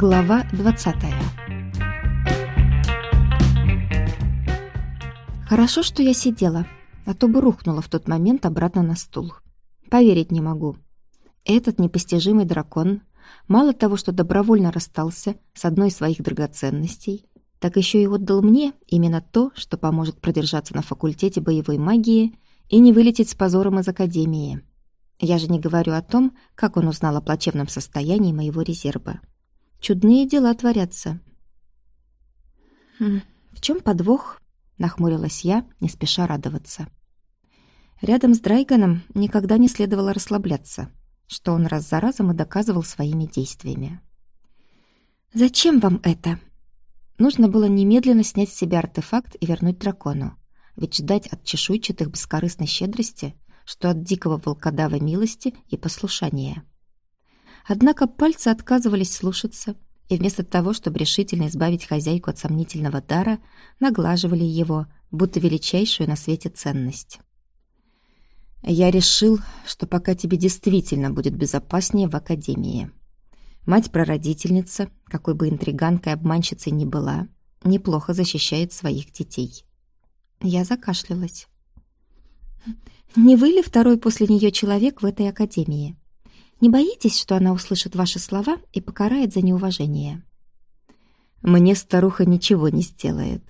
Глава 20 Хорошо, что я сидела, а то бы рухнула в тот момент обратно на стул. Поверить не могу. Этот непостижимый дракон мало того, что добровольно расстался с одной из своих драгоценностей, так еще и отдал мне именно то, что поможет продержаться на факультете боевой магии и не вылететь с позором из академии. Я же не говорю о том, как он узнал о плачевном состоянии моего резерва. Чудные дела творятся. «Хм, «В чем подвох?» — нахмурилась я, не спеша радоваться. Рядом с Драйганом никогда не следовало расслабляться, что он раз за разом и доказывал своими действиями. «Зачем вам это?» Нужно было немедленно снять с себя артефакт и вернуть дракону, ведь ждать от чешуйчатых бескорыстной щедрости, что от дикого волкодава милости и послушания — Однако пальцы отказывались слушаться, и вместо того, чтобы решительно избавить хозяйку от сомнительного дара, наглаживали его, будто величайшую на свете ценность. «Я решил, что пока тебе действительно будет безопаснее в академии. Мать-прародительница, какой бы интриганкой обманщицей ни была, неплохо защищает своих детей». Я закашлялась. «Не вы ли второй после нее человек в этой академии?» Не боитесь, что она услышит ваши слова и покарает за неуважение?» «Мне старуха ничего не сделает».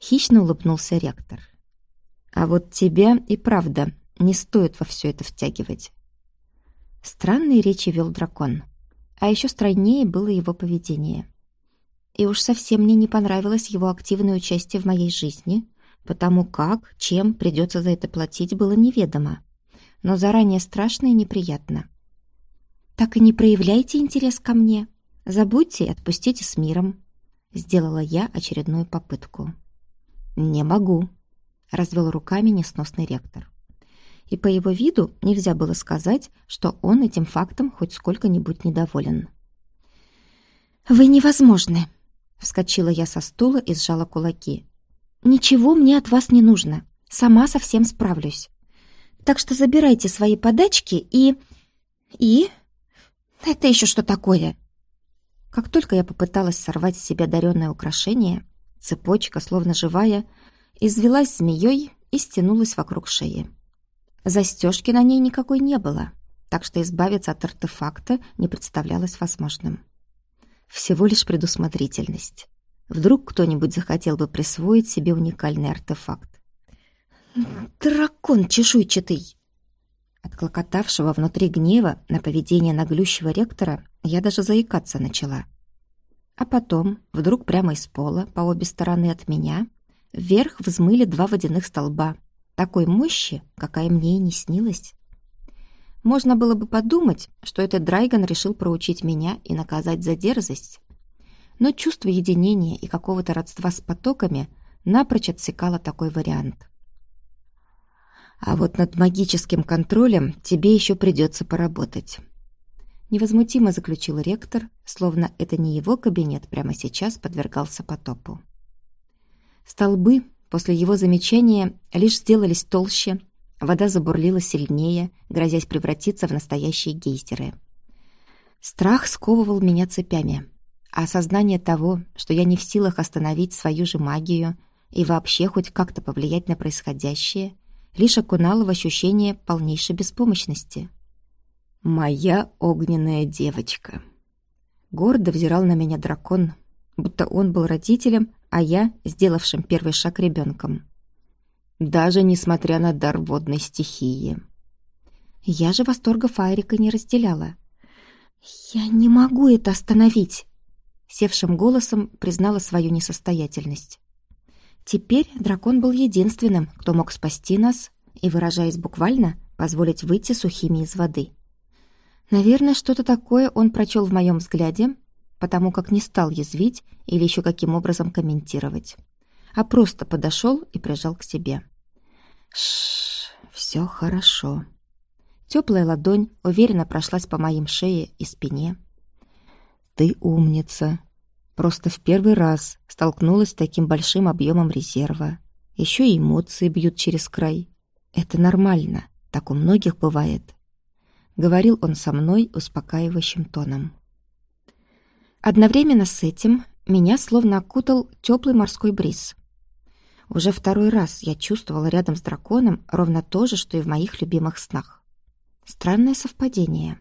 Хищно улыбнулся ректор. «А вот тебя и правда не стоит во все это втягивать». Странные речи вел дракон, а еще страннее было его поведение. И уж совсем мне не понравилось его активное участие в моей жизни, потому как, чем придется за это платить, было неведомо, но заранее страшно и неприятно. «Так и не проявляйте интерес ко мне. Забудьте и отпустите с миром». Сделала я очередную попытку. «Не могу», — развел руками несносный ректор. И по его виду нельзя было сказать, что он этим фактом хоть сколько-нибудь недоволен. «Вы невозможны!» — вскочила я со стула и сжала кулаки. «Ничего мне от вас не нужно. Сама совсем справлюсь. Так что забирайте свои подачки и... и...» «Это еще что такое?» Как только я попыталась сорвать с себя даренное украшение, цепочка, словно живая, извелась змеей и стянулась вокруг шеи. Застежки на ней никакой не было, так что избавиться от артефакта не представлялось возможным. Всего лишь предусмотрительность. Вдруг кто-нибудь захотел бы присвоить себе уникальный артефакт. «Дракон чешуйчатый!» От клокотавшего внутри гнева на поведение наглющего ректора я даже заикаться начала. А потом, вдруг прямо из пола, по обе стороны от меня, вверх взмыли два водяных столба, такой мощи, какая мне и не снилась. Можно было бы подумать, что этот Драйган решил проучить меня и наказать за дерзость. Но чувство единения и какого-то родства с потоками напрочь отсекало такой вариант. А вот над магическим контролем тебе еще придется поработать. Невозмутимо заключил ректор, словно это не его кабинет прямо сейчас подвергался потопу. Столбы после его замечания лишь сделались толще, вода забурлила сильнее, грозясь превратиться в настоящие гейзеры. Страх сковывал меня цепями, а осознание того, что я не в силах остановить свою же магию и вообще хоть как-то повлиять на происходящее, лишь окунала в ощущение полнейшей беспомощности. «Моя огненная девочка!» Гордо взирал на меня дракон, будто он был родителем, а я — сделавшим первый шаг ребенком. Даже несмотря на дар водной стихии. Я же восторга Файрика не разделяла. «Я не могу это остановить!» Севшим голосом признала свою несостоятельность. Теперь дракон был единственным, кто мог спасти нас и, выражаясь буквально, позволить выйти сухими из воды. Наверное, что-то такое он прочел в моем взгляде, потому как не стал язвить или еще каким образом комментировать, а просто подошел и прижал к себе. Шш, все хорошо. Теплая ладонь уверенно прошлась по моим шее и спине. Ты умница, Просто в первый раз столкнулась с таким большим объемом резерва. Еще и эмоции бьют через край. Это нормально, так у многих бывает. Говорил он со мной успокаивающим тоном. Одновременно с этим меня словно окутал теплый морской бриз. Уже второй раз я чувствовала рядом с драконом ровно то же, что и в моих любимых снах. Странное совпадение.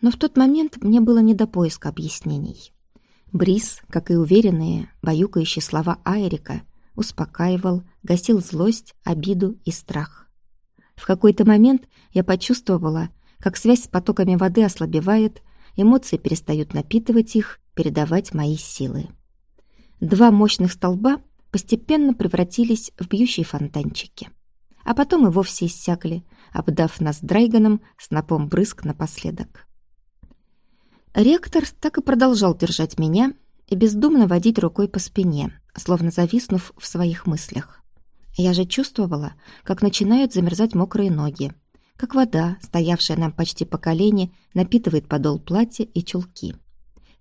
Но в тот момент мне было не до поиска объяснений. Бриз, как и уверенные, баюкающие слова Айрика, успокаивал, гасил злость, обиду и страх. В какой-то момент я почувствовала, как связь с потоками воды ослабевает, эмоции перестают напитывать их, передавать мои силы. Два мощных столба постепенно превратились в бьющие фонтанчики. А потом и вовсе иссякли, обдав нас Драйганом снопом брызг напоследок. Ректор так и продолжал держать меня и бездумно водить рукой по спине, словно зависнув в своих мыслях. Я же чувствовала, как начинают замерзать мокрые ноги, как вода, стоявшая нам почти по колени, напитывает подол платья и чулки.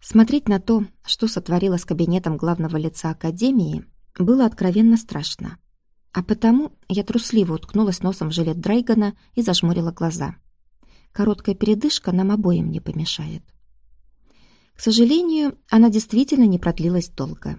Смотреть на то, что сотворила с кабинетом главного лица Академии, было откровенно страшно. А потому я трусливо уткнулась носом в жилет Драйгана и зажмурила глаза. Короткая передышка нам обоим не помешает. К сожалению, она действительно не продлилась долго.